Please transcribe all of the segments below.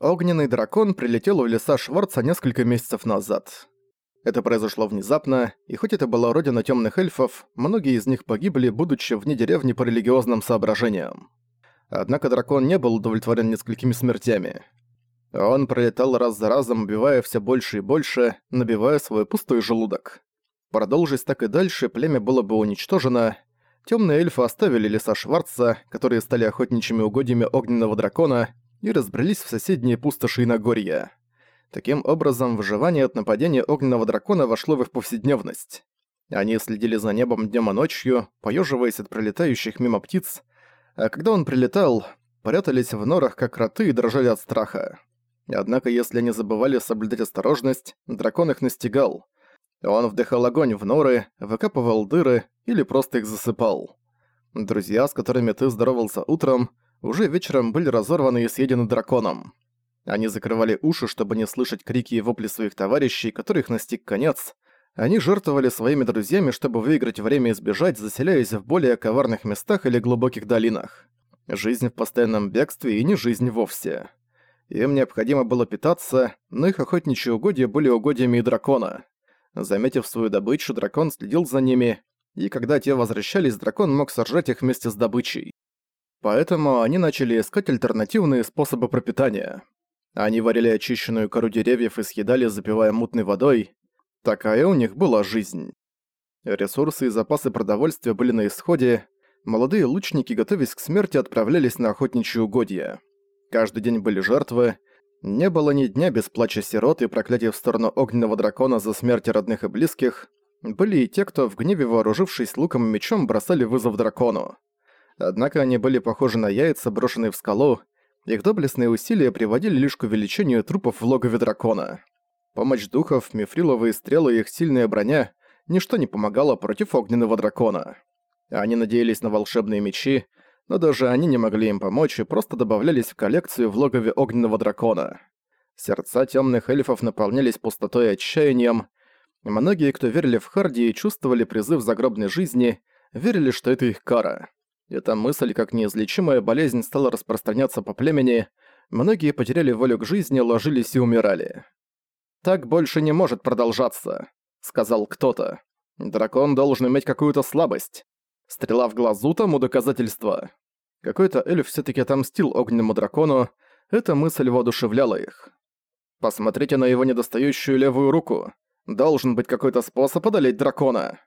Огненный дракон прилетел в леса Шварца несколько месяцев назад. Это произошло внезапно, и хоть это была родина темных эльфов, многие из них погибли, будучи вне деревни по религиозным соображениям. Однако дракон не был удовлетворен несколькими смертями. Он пролетал раз за разом, убивая все больше и больше, набивая свой пустой желудок. Продолжись так и дальше, племя было бы уничтожено. Темные эльфы оставили леса Шварца, которые стали охотничьими угодьями огненного дракона, и разбрелись в соседние пустоши и Нагорья. Таким образом, выживание от нападения огненного дракона вошло в их повседневность. Они следили за небом днем и ночью, поеживаясь от пролетающих мимо птиц, а когда он прилетал, прятались в норах, как кроты, и дрожали от страха. Однако, если они забывали соблюдать осторожность, дракон их настигал. Он вдыхал огонь в норы, выкапывал дыры или просто их засыпал. Друзья, с которыми ты здоровался утром, уже вечером были разорваны и съедены драконом. Они закрывали уши, чтобы не слышать крики и вопли своих товарищей, которых настиг конец. Они жертвовали своими друзьями, чтобы выиграть время и сбежать, заселяясь в более коварных местах или глубоких долинах. Жизнь в постоянном бегстве и не жизнь вовсе. Им необходимо было питаться, но их охотничьи угодья были угодьями и дракона. Заметив свою добычу, дракон следил за ними, и когда те возвращались, дракон мог сожрать их вместе с добычей. Поэтому они начали искать альтернативные способы пропитания. Они варили очищенную кору деревьев и съедали, запивая мутной водой. Такая у них была жизнь. Ресурсы и запасы продовольствия были на исходе. Молодые лучники, готовясь к смерти, отправлялись на охотничьи угодья. Каждый день были жертвы. Не было ни дня без плача сирот и проклятия в сторону огненного дракона за смерть родных и близких. Были и те, кто в гневе, вооружившись луком и мечом, бросали вызов дракону. Однако они были похожи на яйца, брошенные в скалу, их доблестные усилия приводили лишь к увеличению трупов в логове дракона. Помощь духов, мифриловые стрелы и их сильная броня – ничто не помогало против огненного дракона. Они надеялись на волшебные мечи, но даже они не могли им помочь и просто добавлялись в коллекцию в логове огненного дракона. Сердца темных эльфов наполнялись пустотой и отчаянием. Многие, кто верили в Харди и чувствовали призыв загробной жизни, верили, что это их кара. Эта мысль, как неизлечимая болезнь, стала распространяться по племени, многие потеряли волю к жизни, ложились и умирали. «Так больше не может продолжаться», — сказал кто-то. «Дракон должен иметь какую-то слабость. Стрела в глазу тому доказательство». Какой-то эльф все таки отомстил огненному дракону, эта мысль воодушевляла их. «Посмотрите на его недостающую левую руку. Должен быть какой-то способ одолеть дракона».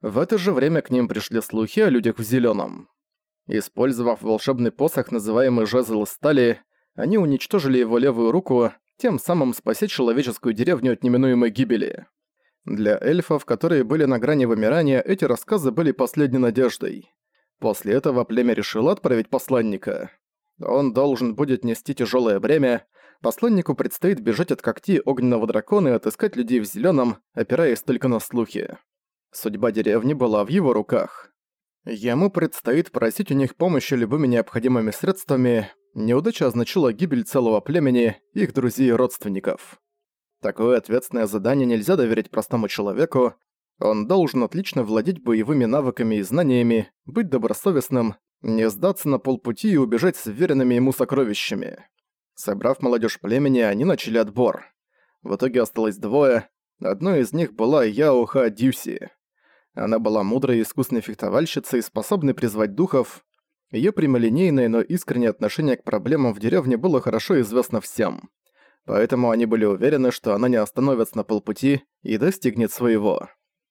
В это же время к ним пришли слухи о людях в зеленом. Использовав волшебный посох, называемый жезл стали, они уничтожили его левую руку, тем самым спася человеческую деревню от неминуемой гибели. Для эльфов, которые были на грани вымирания, эти рассказы были последней надеждой. После этого племя решило отправить посланника. Он должен будет нести тяжелое бремя, посланнику предстоит бежать от когтей огненного дракона и отыскать людей в зеленом, опираясь только на слухи. Судьба деревни была в его руках. Ему предстоит просить у них помощи любыми необходимыми средствами. Неудача означала гибель целого племени, их друзей и родственников. Такое ответственное задание нельзя доверить простому человеку. Он должен отлично владеть боевыми навыками и знаниями, быть добросовестным, не сдаться на полпути и убежать с веренными ему сокровищами. Собрав молодежь племени, они начали отбор. В итоге осталось двое. Одной из них была Яуха Дюси. Она была мудрой и искусной фехтовальщицей, способной призвать духов. Её прямолинейное, но искреннее отношение к проблемам в деревне было хорошо известно всем. Поэтому они были уверены, что она не остановится на полпути и достигнет своего.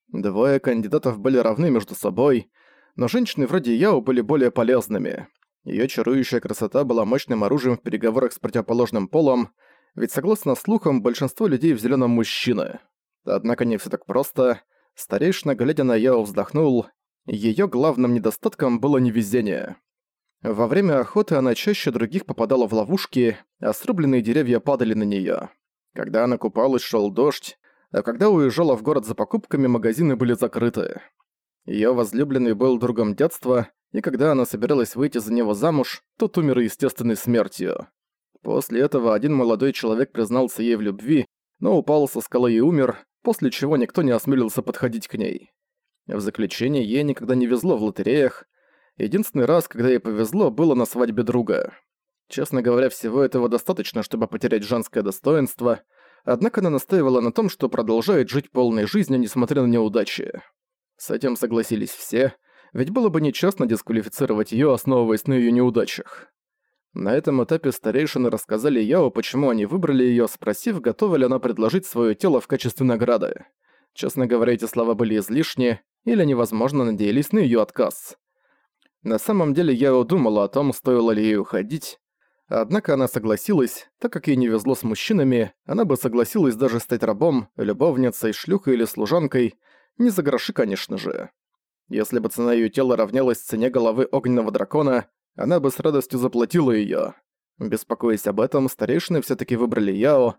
Двое кандидатов были равны между собой, но женщины вроде Яо были более полезными. Её чарующая красота была мощным оружием в переговорах с противоположным полом, ведь согласно слухам, большинство людей в зелёном мужчины. Однако не всё так просто — Старейшина, глядя на Яо, вздохнул. Её главным недостатком было невезение. Во время охоты она чаще других попадала в ловушки, а срубленные деревья падали на неё. Когда она купалась, шёл дождь, а когда уезжала в город за покупками, магазины были закрыты. Её возлюбленный был другом детства, и когда она собиралась выйти за него замуж, тот умер естественной смертью. После этого один молодой человек признался ей в любви, но упал со скалы и умер, после чего никто не осмелился подходить к ней. В заключение, ей никогда не везло в лотереях. Единственный раз, когда ей повезло, было на свадьбе друга. Честно говоря, всего этого достаточно, чтобы потерять женское достоинство, однако она настаивала на том, что продолжает жить полной жизнью, несмотря на неудачи. С этим согласились все, ведь было бы нечестно дисквалифицировать её, основываясь на её неудачах. На этом этапе старейшины рассказали Яо, почему они выбрали её, спросив, готова ли она предложить своё тело в качестве награды. Честно говоря, эти слова были излишни, или они, возможно, надеялись на её отказ. На самом деле Яо думала о том, стоило ли ей уходить, однако она согласилась, так как ей не везло с мужчинами, она бы согласилась даже стать рабом, любовницей, шлюхой или служанкой, не за гроши, конечно же. Если бы цена её тела равнялась цене головы огненного дракона, она бы с радостью заплатила её. Беспокоясь об этом, старейшины всё-таки выбрали Яо.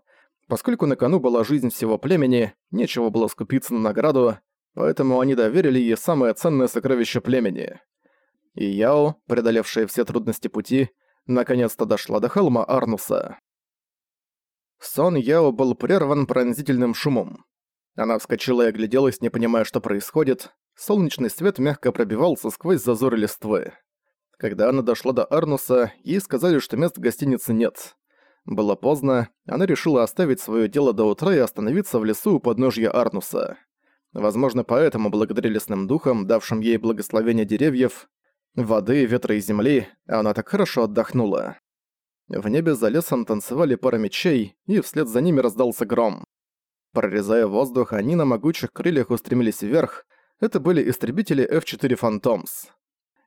Поскольку на кону была жизнь всего племени, нечего было скупиться на награду, поэтому они доверили ей самое ценное сокровище племени. И Яо, преодолевшая все трудности пути, наконец-то дошла до холма Арнуса. Сон Яо был прерван пронзительным шумом. Она вскочила и огляделась, не понимая, что происходит. Солнечный свет мягко пробивался сквозь зазоры листвы. Когда она дошла до Арнуса, ей сказали, что мест в гостинице нет. Было поздно, она решила оставить свое дело до утра и остановиться в лесу у подножья Арнуса. Возможно, поэтому, благодаря лесным духам, давшим ей благословение деревьев, воды, ветра и земли, она так хорошо отдохнула. В небе за лесом танцевали пара мечей, и вслед за ними раздался гром. Прорезая воздух, они на могучих крыльях устремились вверх. Это были истребители F-4 Phantoms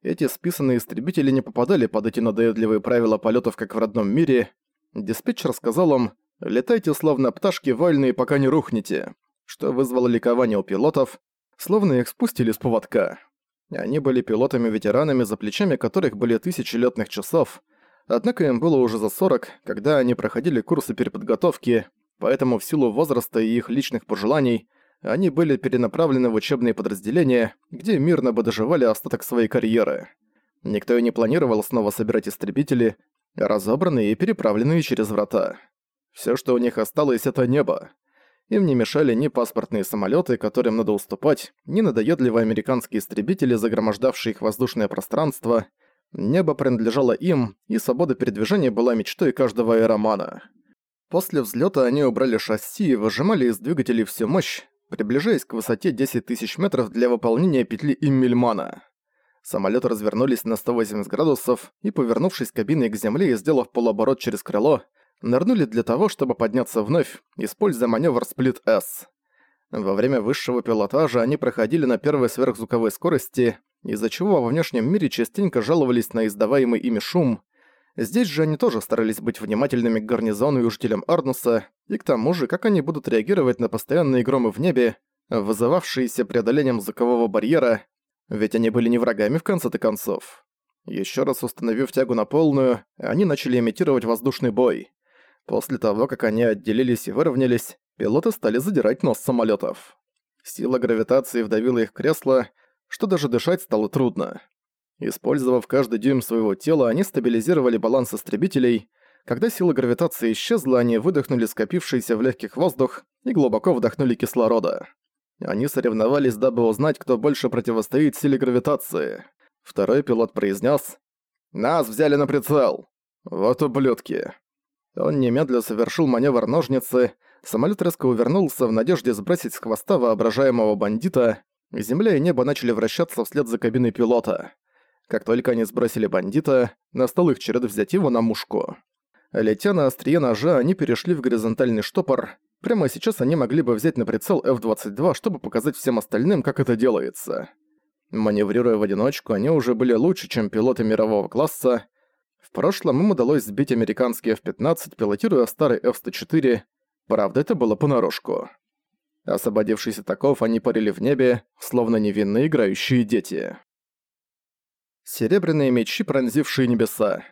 эти списанные истребители не попадали под эти надоедливые правила полетов, как в родном мире. Диспетчер сказал им «Летайте словно пташки вольные, пока не рухнете», что вызвало ликование у пилотов, словно их спустили с поводка. Они были пилотами-ветеранами, за плечами которых были тысячи летных часов, однако им было уже за 40, когда они проходили курсы переподготовки, поэтому в силу возраста и их личных пожеланий – они были перенаправлены в учебные подразделения, где мирно бы доживали остаток своей карьеры. Никто и не планировал снова собирать истребители, разобранные и переправленные через врата. Все, что у них осталось, это небо. Им не мешали ни паспортные самолеты, которым надо уступать, ни надоедливые американские истребители, загромождавшие их воздушное пространство. Небо принадлежало им, и свобода передвижения была мечтой каждого аэромана. После взлета они убрали шасси и выжимали из двигателей всю мощь, приближаясь к высоте 10 тысяч метров для выполнения петли Иммельмана. Самолеты развернулись на 180 градусов и, повернувшись кабиной к земле и сделав полуоборот через крыло, нырнули для того, чтобы подняться вновь, используя маневр Сплит S. Во время высшего пилотажа они проходили на первой сверхзвуковой скорости, из-за чего во внешнем мире частенько жаловались на издаваемый ими шум, Здесь же они тоже старались быть внимательными к гарнизону и жителям Арнуса, и к тому же, как они будут реагировать на постоянные громы в небе, вызывавшиеся преодолением звукового барьера, ведь они были не врагами в конце-то концов. Еще раз установив тягу на полную, они начали имитировать воздушный бой. После того, как они отделились и выровнялись, пилоты стали задирать нос самолетов. Сила гравитации вдавила их кресло, что даже дышать стало трудно. Использовав каждый дюйм своего тела, они стабилизировали баланс истребителей. Когда сила гравитации исчезла, они выдохнули скопившийся в легких воздух и глубоко вдохнули кислорода. Они соревновались, дабы узнать, кто больше противостоит силе гравитации. Второй пилот произнес «Нас взяли на прицел!» «Вот ублюдки!» Он немедленно совершил маневр ножницы, самолет резко увернулся в надежде сбросить с хвоста воображаемого бандита, земля и небо начали вращаться вслед за кабиной пилота. Как только они сбросили бандита, настал их черед взять его на мушку. Летя на острие ножа, они перешли в горизонтальный штопор. Прямо сейчас они могли бы взять на прицел F-22, чтобы показать всем остальным, как это делается. Маневрируя в одиночку, они уже были лучше, чем пилоты мирового класса. В прошлом им удалось сбить американский F-15, пилотируя старый F-104. Правда, это было понарошку. Освободившись от таков, они парили в небе, словно невинные играющие дети серебряные мечи, пронзившие небеса.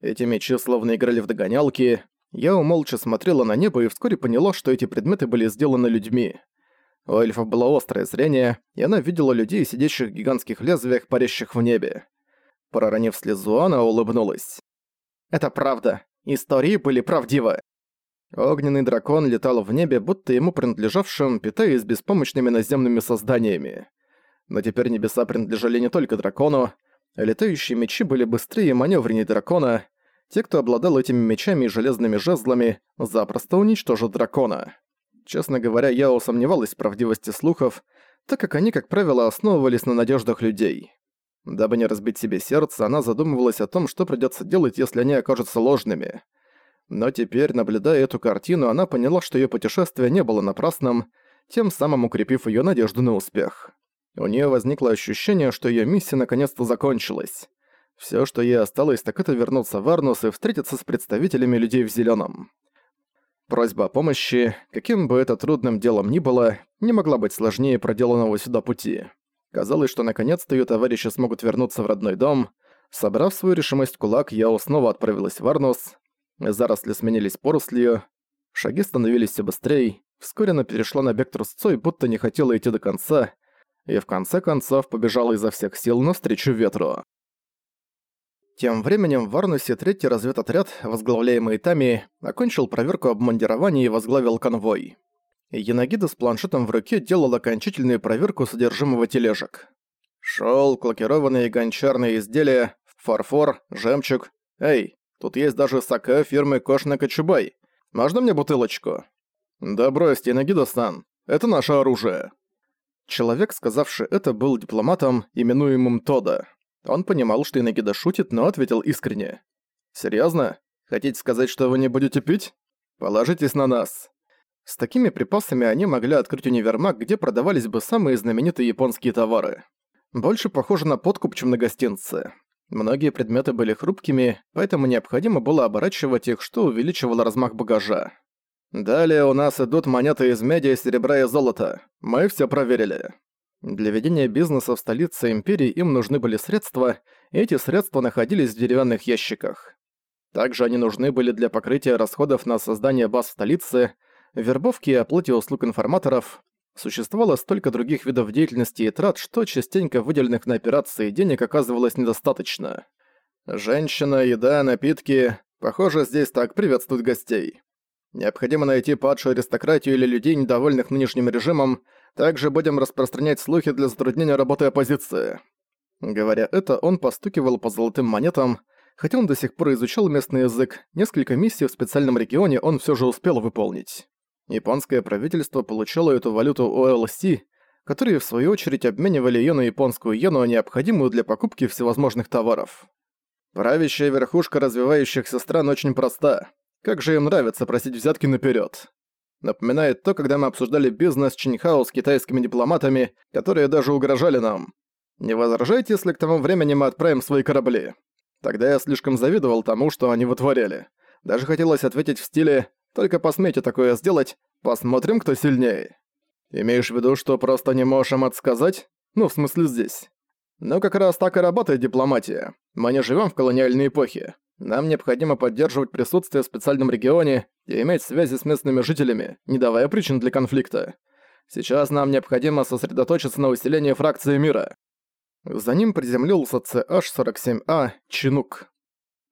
Эти мечи словно играли в догонялки. Я умолча смотрела на небо и вскоре поняла, что эти предметы были сделаны людьми. У эльфов было острое зрение, и она видела людей, сидящих в гигантских лезвиях, парящих в небе. Проронив слезу, она улыбнулась. «Это правда. Истории были правдивы». Огненный дракон летал в небе, будто ему принадлежавшим, питаясь беспомощными наземными созданиями. Но теперь небеса принадлежали не только дракону, Летающие мечи были быстрее и маневреннее дракона. Те, кто обладал этими мечами и железными жезлами, запросто уничтожат дракона. Честно говоря, я усомневалась в правдивости слухов, так как они, как правило, основывались на надеждах людей. Дабы не разбить себе сердце, она задумывалась о том, что придется делать, если они окажутся ложными. Но теперь, наблюдая эту картину, она поняла, что ее путешествие не было напрасным, тем самым укрепив ее надежду на успех. У нее возникло ощущение, что ее миссия наконец-то закончилась. Все, что ей осталось, так это вернуться в Арнус и встретиться с представителями людей в зеленом. Просьба о помощи, каким бы это трудным делом ни было, не могла быть сложнее проделанного сюда пути. Казалось, что наконец-то ее товарищи смогут вернуться в родной дом. Собрав свою решимость в кулак, я снова отправилась в Арнус. Заросли сменились порослью, шаги становились все быстрее. Вскоре она перешла на бег трусцой, будто не хотела идти до конца, и в конце концов побежала изо всех сил навстречу ветру. Тем временем в Арнусе третий разведотряд, возглавляемый Тами, окончил проверку обмундирования и возглавил конвой. Янагида с планшетом в руке делал окончательную проверку содержимого тележек. Шёлк, лакированные гончарные изделия, фарфор, жемчуг. Эй, тут есть даже саке фирмы Кошна Кочубай. Можно мне бутылочку? Да брось, Янагида-сан, это наше оружие. Человек, сказавший это, был дипломатом, именуемым Тода. Он понимал, что Инагида шутит, но ответил искренне. «Серьёзно? Хотите сказать, что вы не будете пить? Положитесь на нас». С такими припасами они могли открыть универмаг, где продавались бы самые знаменитые японские товары. Больше похоже на подкуп, чем на гостинцы. Многие предметы были хрупкими, поэтому необходимо было оборачивать их, что увеличивало размах багажа. Далее у нас идут монеты из меди, серебра и золота. Мы все проверили. Для ведения бизнеса в столице империи им нужны были средства, и эти средства находились в деревянных ящиках. Также они нужны были для покрытия расходов на создание баз в столице, вербовки и оплате услуг информаторов. Существовало столько других видов деятельности и трат, что частенько выделенных на операции денег оказывалось недостаточно. Женщина, еда, напитки... Похоже, здесь так приветствуют гостей. Необходимо найти падшую аристократию или людей, недовольных нынешним режимом. Также будем распространять слухи для затруднения работы оппозиции». Говоря это, он постукивал по золотым монетам. Хотя он до сих пор изучал местный язык, несколько миссий в специальном регионе он все же успел выполнить. Японское правительство получало эту валюту OLC, которые в свою очередь обменивали ее на японскую иену, необходимую для покупки всевозможных товаров. Правящая верхушка развивающихся стран очень проста. Как же им нравится просить взятки наперед. Напоминает то, когда мы обсуждали бизнес Чинхао с китайскими дипломатами, которые даже угрожали нам. Не возражайте, если к тому времени мы отправим свои корабли. Тогда я слишком завидовал тому, что они вытворяли. Даже хотелось ответить в стиле «Только посмейте такое сделать, посмотрим, кто сильнее». Имеешь в виду, что просто не можешь им отсказать? Ну, в смысле здесь. Ну, как раз так и работает дипломатия. Мы не живем в колониальной эпохе. Нам необходимо поддерживать присутствие в специальном регионе и иметь связи с местными жителями, не давая причин для конфликта. Сейчас нам необходимо сосредоточиться на усилении фракции мира. За ним приземлился CH-47А «Чинук».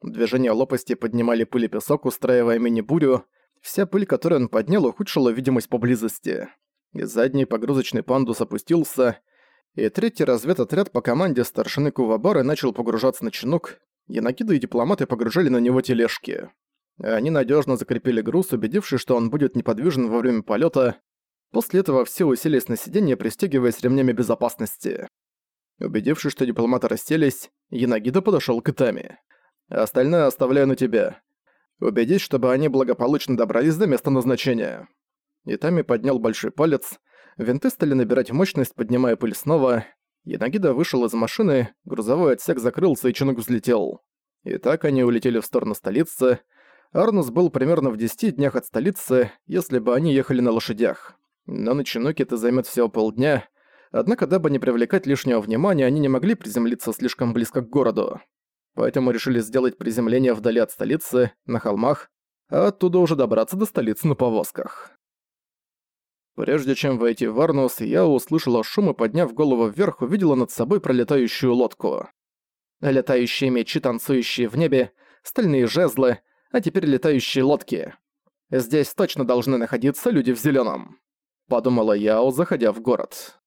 Движения лопасти поднимали пыль и песок, устраивая мини-бурю. Вся пыль, которую он поднял, ухудшила видимость поблизости. И задний погрузочный пандус опустился, и третий разведотряд по команде старшины Кувабары начал погружаться на Чинук, Янакиды и дипломаты погружали на него тележки. Они надежно закрепили груз, убедившись, что он будет неподвижен во время полета. После этого все уселись на сиденье, пристегиваясь ремнями безопасности. Убедившись, что дипломаты расселись, Янагида подошел к Итами. «Остальное оставляю на тебя. Убедись, чтобы они благополучно добрались до места назначения». Итами поднял большой палец. Винты стали набирать мощность, поднимая пыль снова. Янагида вышел из машины, грузовой отсек закрылся и чинок взлетел. И так они улетели в сторону столицы. Арнус был примерно в 10 днях от столицы, если бы они ехали на лошадях. Но на Чинуке это займет всего полдня. Однако, дабы не привлекать лишнего внимания, они не могли приземлиться слишком близко к городу. Поэтому решили сделать приземление вдали от столицы, на холмах, а оттуда уже добраться до столицы на повозках. Прежде чем войти в Арнус, я услышала шум и, подняв голову вверх, увидела над собой пролетающую лодку. Летающие мечи, танцующие в небе, стальные жезлы, а теперь летающие лодки. Здесь точно должны находиться люди в зеленом. Подумала Яо, заходя в город.